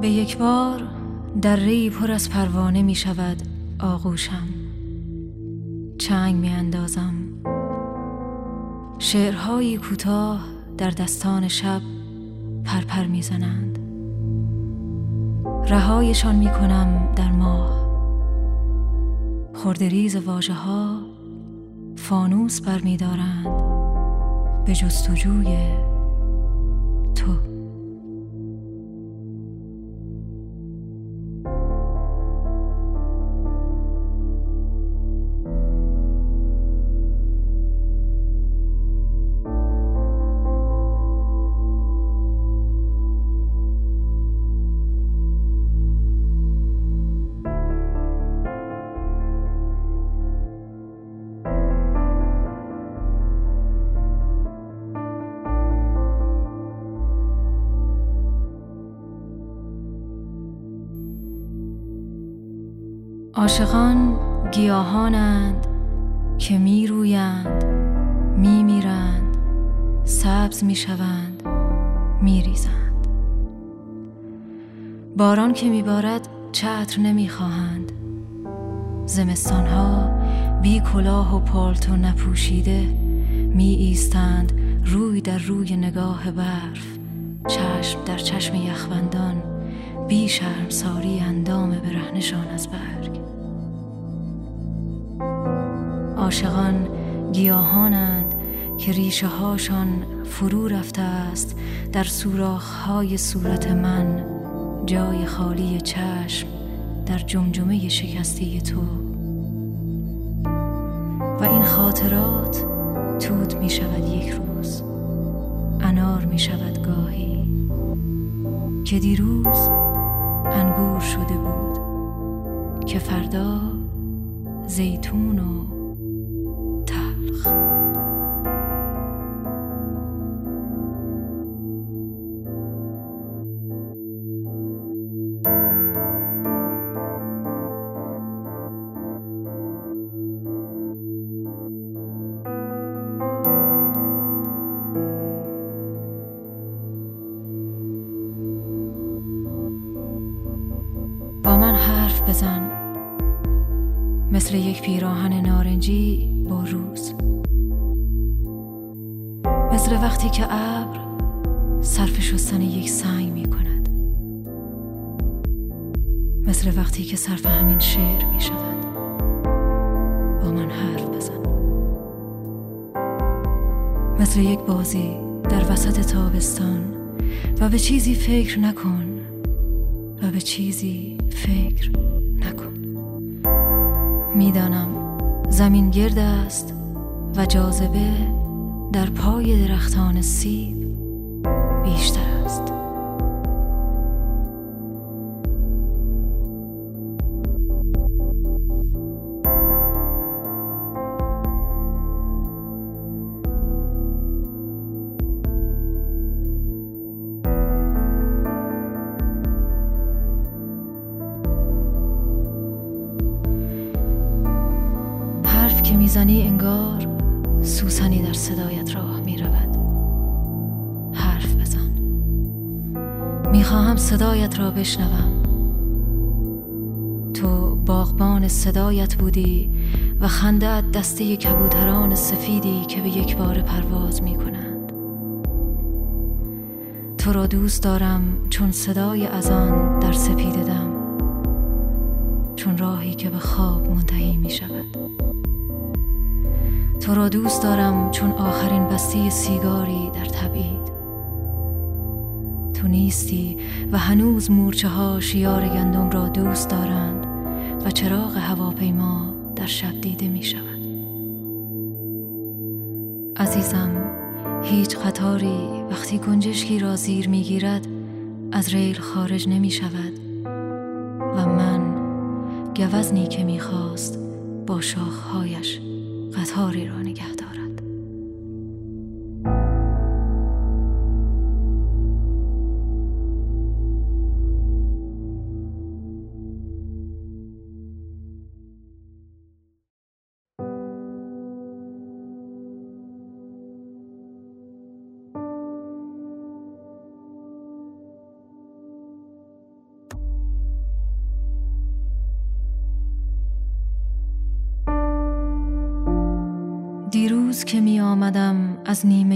به یک بار در پر از پروانه می شود آغوشم. چنگ می اندازم. شعرهایی کوتاه در دستان شب پرپر می زنند. رهایشان می کنم در ماه. خردریز واجه ها فانوس برمیدارند به جستجوی عاشقان گیاهانند که می رویند می میرند سبز می شوند می ریزند باران که می بارد چتر نمی خواهند زمستان ها بی کلاه و پالتو نپوشیده می ایستند روی در روی نگاه برف چشم در چشم یخبندان بی ساری اندام برهنشان از برگ. عاشقان گیاهانند که ریشه هاشان فرو رفته است در سوراخ های صورت من جای خالی چشم در جمجمه شکسته تو. و این خاطرات توت می شود یک روز انار می شود گاهی که دیروز انگور شده بود که فردا زیتون و با پیراهن نارنجی با روز. مثل وقتی که ابر صرف شستن یک سنگ می کند. مثل وقتی که صرف همین شعر می شود. با من حرف بزن. مثل یک بازی در وسط تابستان و به چیزی فکر نکن. و به چیزی فکر نکن. می‌دانم زمین گرد است و جاذبه در پای درختان سیب بیشتر. می‌زنی انگار سوسنی در صدایت راه می رود حرف بزن. می‌خواهم صدایت را بشنوم. تو باغبان صدایت بودی و خنده دسته کبوتران سفیدی که به یک بار پرواز می کنند تو را دوست دارم چون صدای از آن در سپید دم چون راهی که به خواب منتهی می شود تو را دوست دارم چون آخرین بسته سیگاری در تبعید. تو نیستی و هنوز مورچه ها شیار گندم را دوست دارند و چراغ هواپیما در شب دیده می شود عزیزم هیچ قطاری وقتی گنجشکی را زیر می گیرد از ریل خارج نمی شود و من گوزنی که می خواست با شاخهایش قطاری را نگه دارد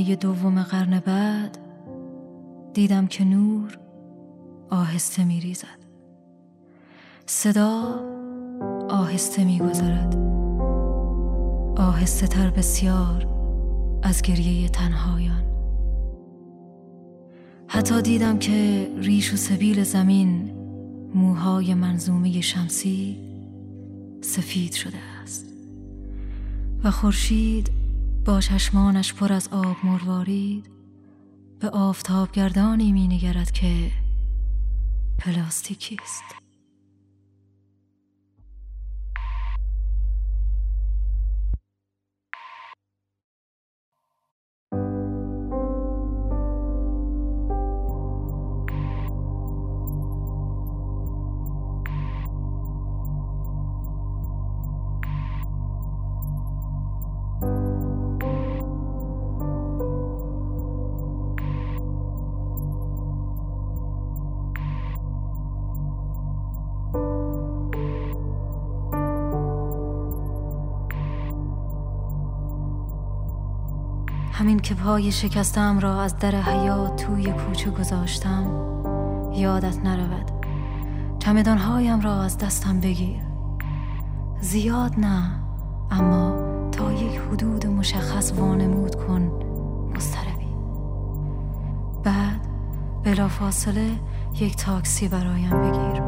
نیمه دوم قرن بعد دیدم که نور آهسته می ریزد صدا آهسته می گذرد آهسته تر بسیار از گریه تنهایان. حتی دیدم که ریش و سبیل زمین موهای منظومه شمسی سفید شده است. و خورشید با چشمانش پر از آب مروارید به آفتابگردانی می نگرد که پلاستیکی است. که پای شکستم را از در حیات توی کوچه گذاشتم یادت نرود. چمدانهایم را از دستم بگیر. زیاد نه اما تا یک حدود مشخص وانمود کن مستربی بعد بلا فاصله یک تاکسی برایم بگیر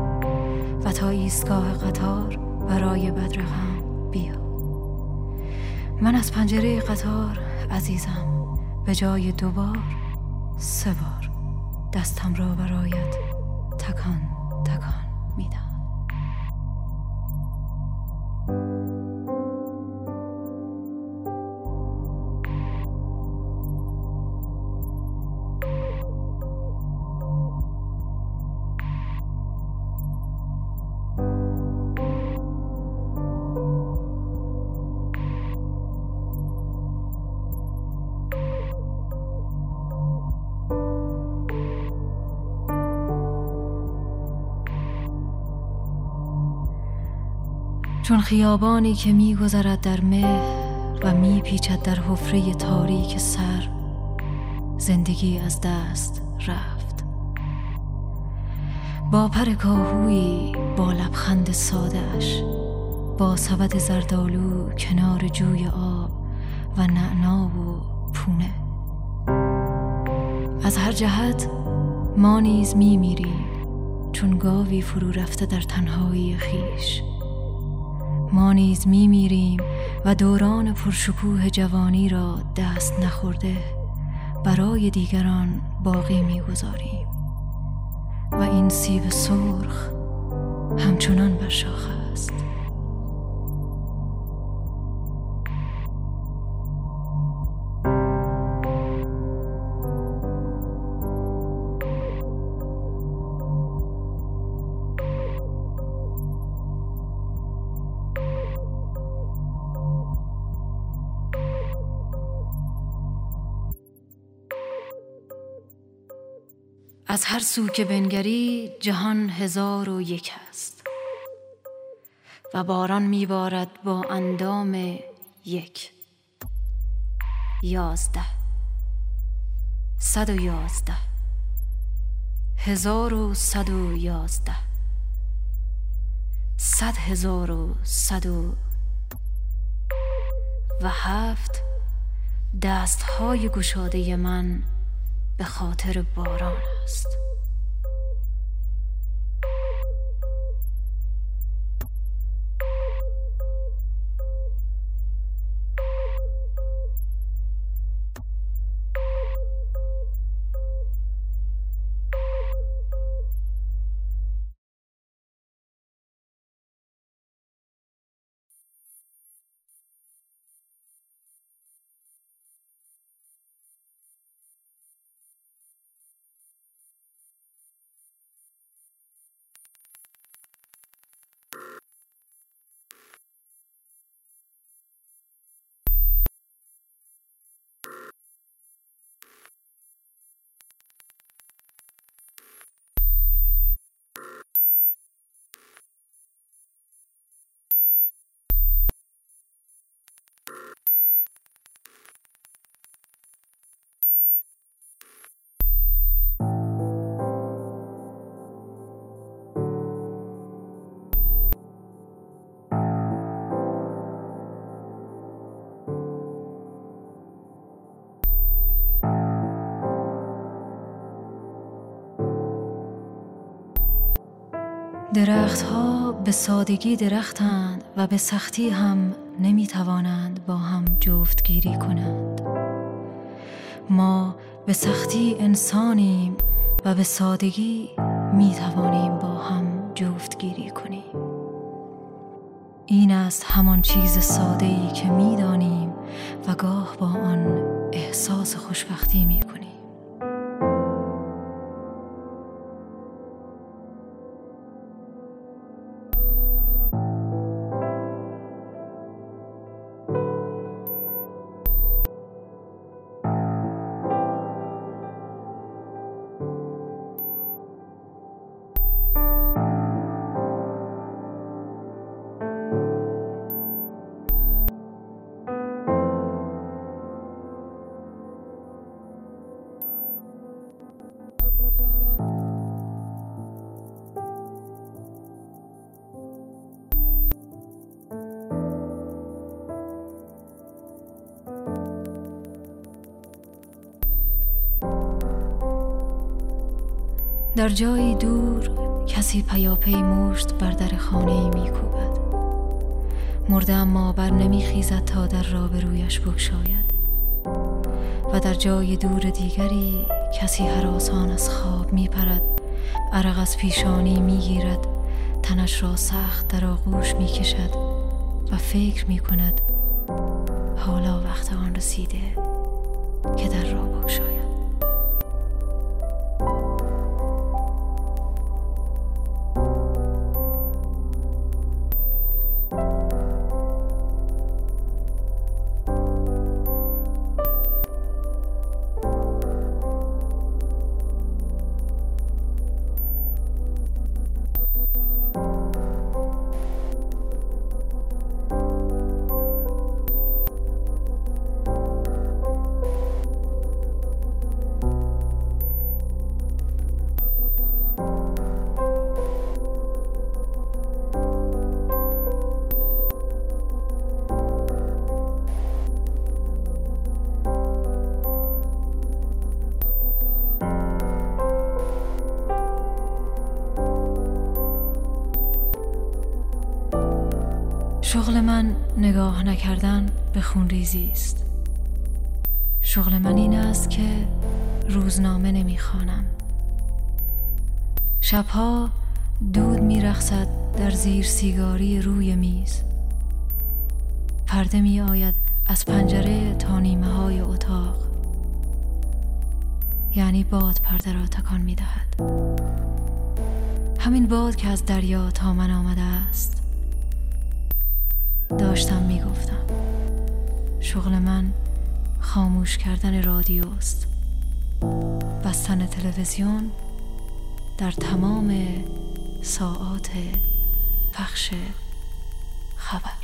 و تا ایستگاه قطار برای بدرقم بیا. من از پنجره قطار عزیزم. به جای دوبار سه بار. دستم را برایت تکان تکان میدم. خیابانی که میگذرد در مهر و میپیچد در حفره تاریک سر زندگی از دست رفت. با پر کاهویی با لبخند سادش با سبد زردالو کنار جوی آب و نعنا و پونه. از هر جهت ما نیز میمیریم چون گاوی فرو رفته در تنهایی خیش. ما نیز می میریم و دوران پرشکوه جوانی را دست نخورده برای دیگران باقی می‌گذاریم. و این سیب سرخ همچنان بر شاخه است. از هر سو که بنگری جهان هزار و یک است. و باران میبارد با اندام یک. یازده. صد و یازده. هزار و صد و یازده. صد هزار و صد و و هفت. دستهای گشاده من به خاطر باران است. درختها به سادگی درختند و به سختی هم نمی توانند با هم جفتگیری کنند. ما به سختی انسانیم و به سادگی می توانیم با هم جفتگیری کنیم. این است همان چیز ساده ای که می دانیم و گاه با آن احساس خوشبختی می کنیم در جایی دور کسی پیاپی مشت بر در خانه می کوبد مرده اما بر نمی خیزد تا در را به رویش بگشاید. و در جای دور دیگری کسی حراسان از خواب می پرد عرق از پیشانی می گیرد تنش را سخت در آغوش می کشد و فکر می کند حالا وقت آن رسیده که در را بگشاید. نکردن به خونریزی است. شغل من این است که روزنامه نمی‌خوانم. شبها دود میرخصد در زیر سیگاری روی میز. پرده می آید از پنجره تا نیمه های اتاق. یعنی باد پرده را تکان می دهد همین باد که از دریا تا من آمده است. داشتم می‌گفتم. شغل من خاموش کردن رادیوست بستن تلویزیون در تمام ساعات پخش خبر.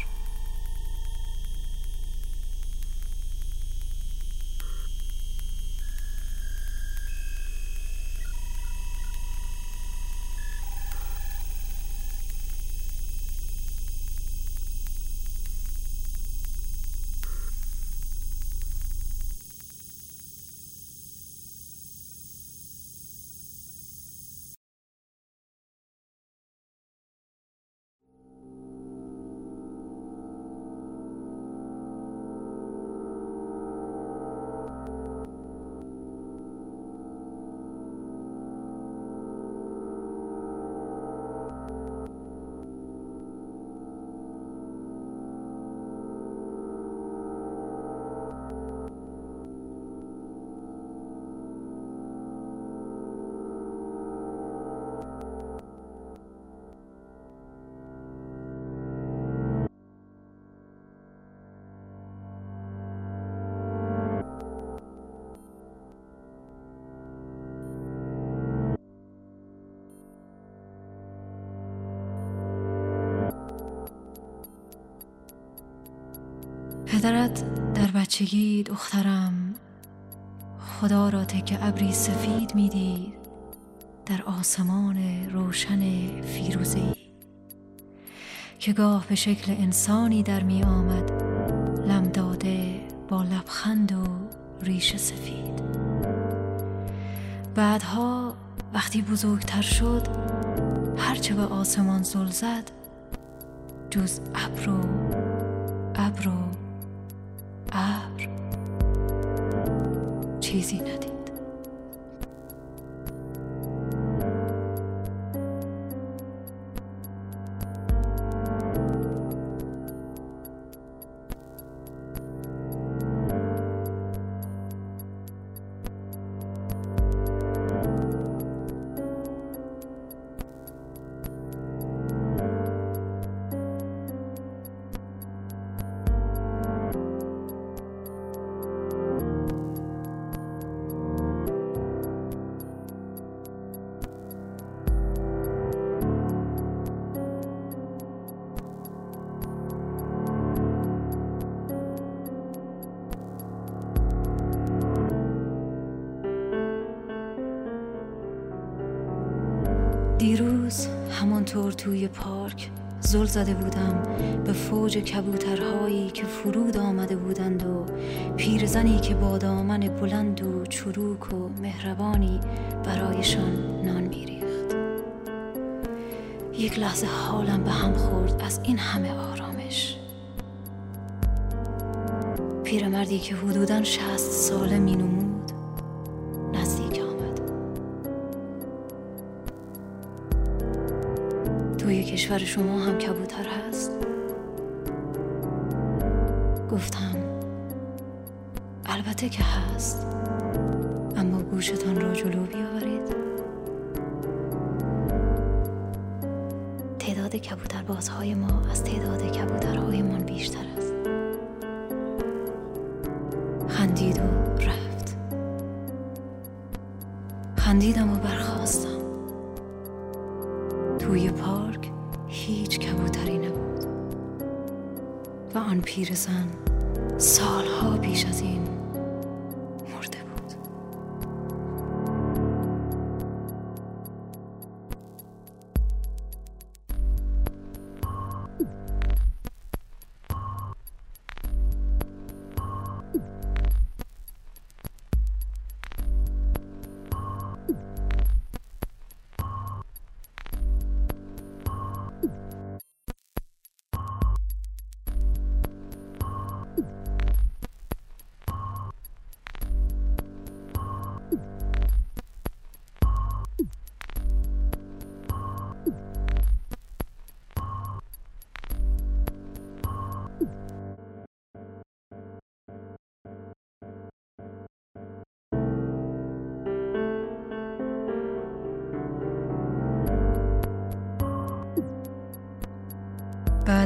پدرت در بچگی دخترم خدا را تک ابری سفید می‌دید در آسمان روشن فیروزه‌ای. که گاه به شکل انسانی در می آمد لم داده با لبخند و ریش سفید. بعدها وقتی بزرگتر شد هرچه به آسمان زل زد جز ابر و چیزی توی پارک زل زده بودم به فوج کبوترهایی که فرود آمده بودند و پیرزنی که با دامن بلند و چروک و مهربانی برایشان نان میریخت. یک لحظه حالم به هم خورد از این همه آرامش. پیرمردی که حدوداً شست ساله مینمود کشور شما هم کبوتر هست؟ گفتم البته که هست اما گوشتان را جلو بیاورید. تعداد کبوتر بازهای ما و آن پیرزن سالها پیش از این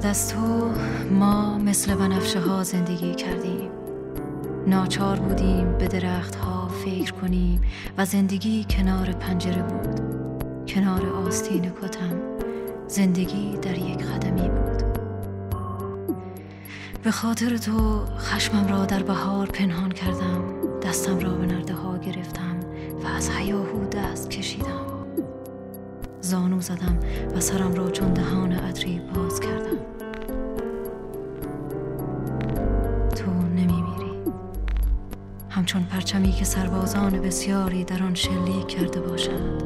از تو ما مثل بنفشه ها زندگی کردیم. ناچار بودیم به درخت ها فکر کنیم و زندگی کنار پنجره بود. کنار آستین کتم زندگی در یک قدمی بود. به خاطر تو خشمم را در بهار پنهان کردم. دستم را به نرده ها گرفتم و از حیاهو دست کشیدم. زانو زدم و سرم را چون دهان عطری باز کردم. همچون پرچمی که سربازان بسیاری در آن شلیک کرده باشند.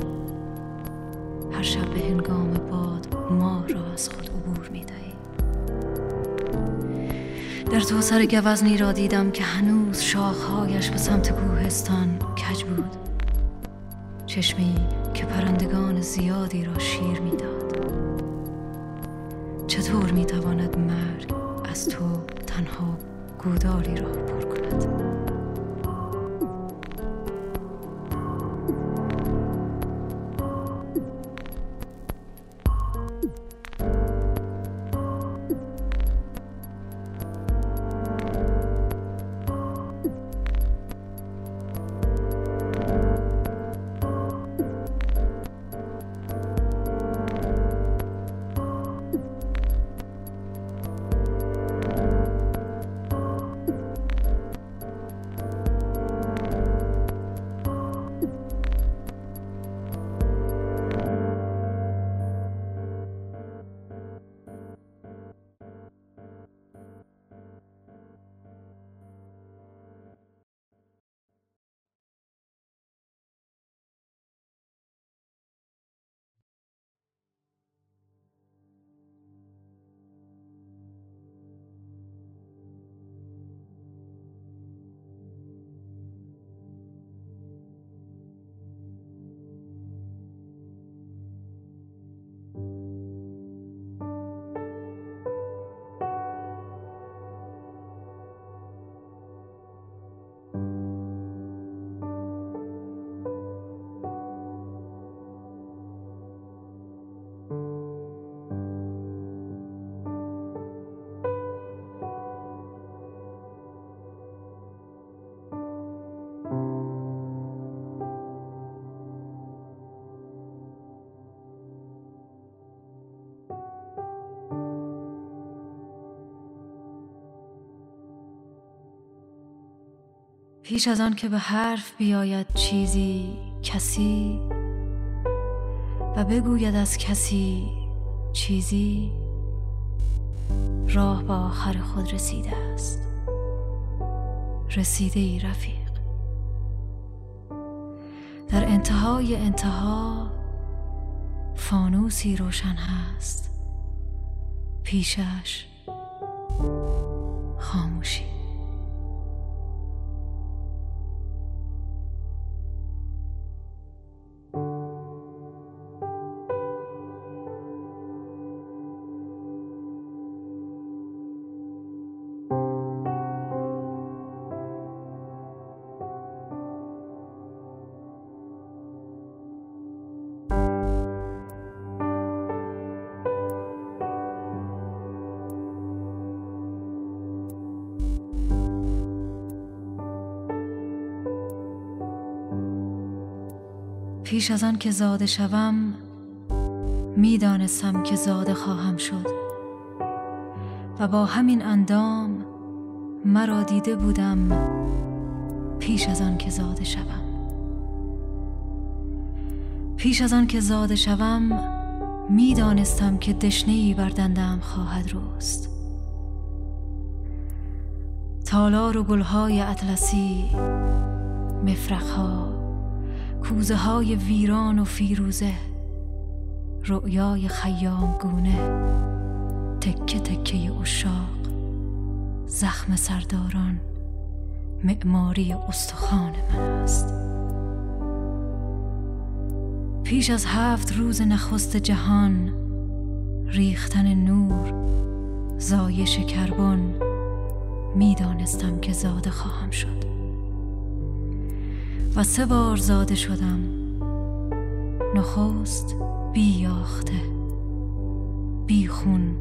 هر شب به هنگام باد ماه را از خود عبور می دهی در تو سر گوزنی را دیدم که هنوز شاخهایش به سمت کوهستان کج بود. چشمی که پرندگان زیادی را شیر می‌داد. چطور می‌تواند مرگ از تو تنها گودالی را پر کند؟ پیش از آن که به حرف بیاید چیزی کسی و بگوید از کسی چیزی راه به آخر خود رسیده است. رسیده ای رفیق. در انتهای انتها فانوسی روشن هست. پیشش خاموشی. پیش از آن که زاده شوم می‌دانستم که زاده خواهم شد. و با همین اندام مرا دیده بودم پیش از آن که زاده شوم. پیش از آن که زاده شوم می‌دانستم که دشنه بر دندم خواهد رست. تالار و گلهای اطلسی مفرخها کوزه های ویران و فیروزه رؤیای خیام گونه تکه تکه اشاق زخم سرداران معماری استخوان من است. پیش از هفت روز نخست جهان ریختن نور زایش کربن می‌دانستم که زاده خواهم شد. و سه بار زاده شدم. نخست بیاخته بی خون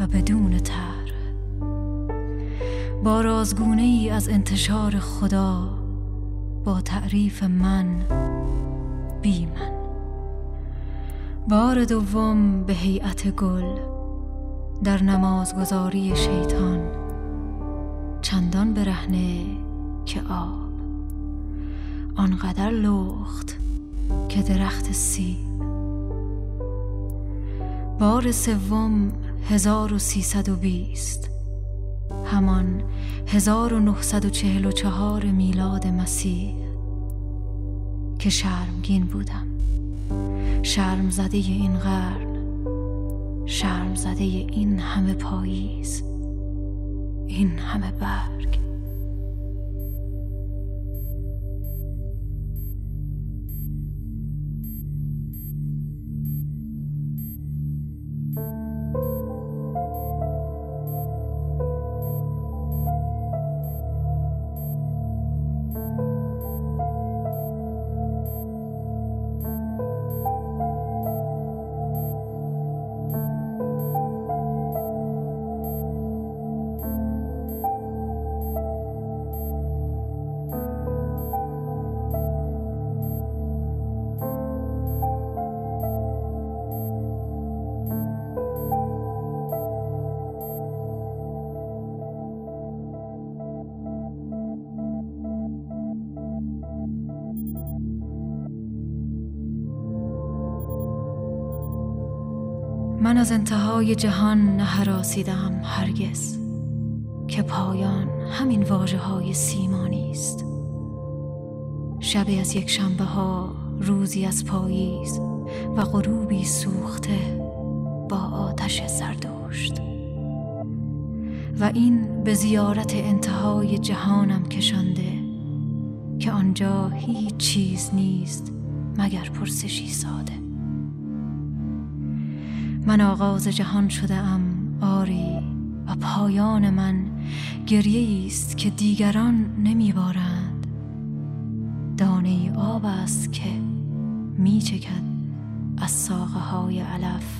و بدون تر با رازگونه ای از انتشار خدا با تعریف من بی من. بار دوم به هیئت گل در نمازگذاری شیطان. چندان برهنه که آب. آنقدر لخت که درخت سیب. بار سوم هزار و سیصد و بیست. همان هزار و نهصد و چهل و چهار میلاد مسیح که شرمگین بودم. شرم زده این قرن شرم زده این همه پاییز این همه برگ. از انتهای جهان نهراسیدم هرگز که پایان همین واجه های سیمانی است. شبی از یک شنبه ها روزی از پاییز و غروبی سوخته با آتش زردشت و این به زیارت انتهای جهانم کشانده که آنجا هیچ چیز نیست مگر پرسشی ساده. من آغاز جهان شده ام آری و پایان من گریه است که دیگران نمیبارند. دانه آب است که میچکد از ساقه های علف.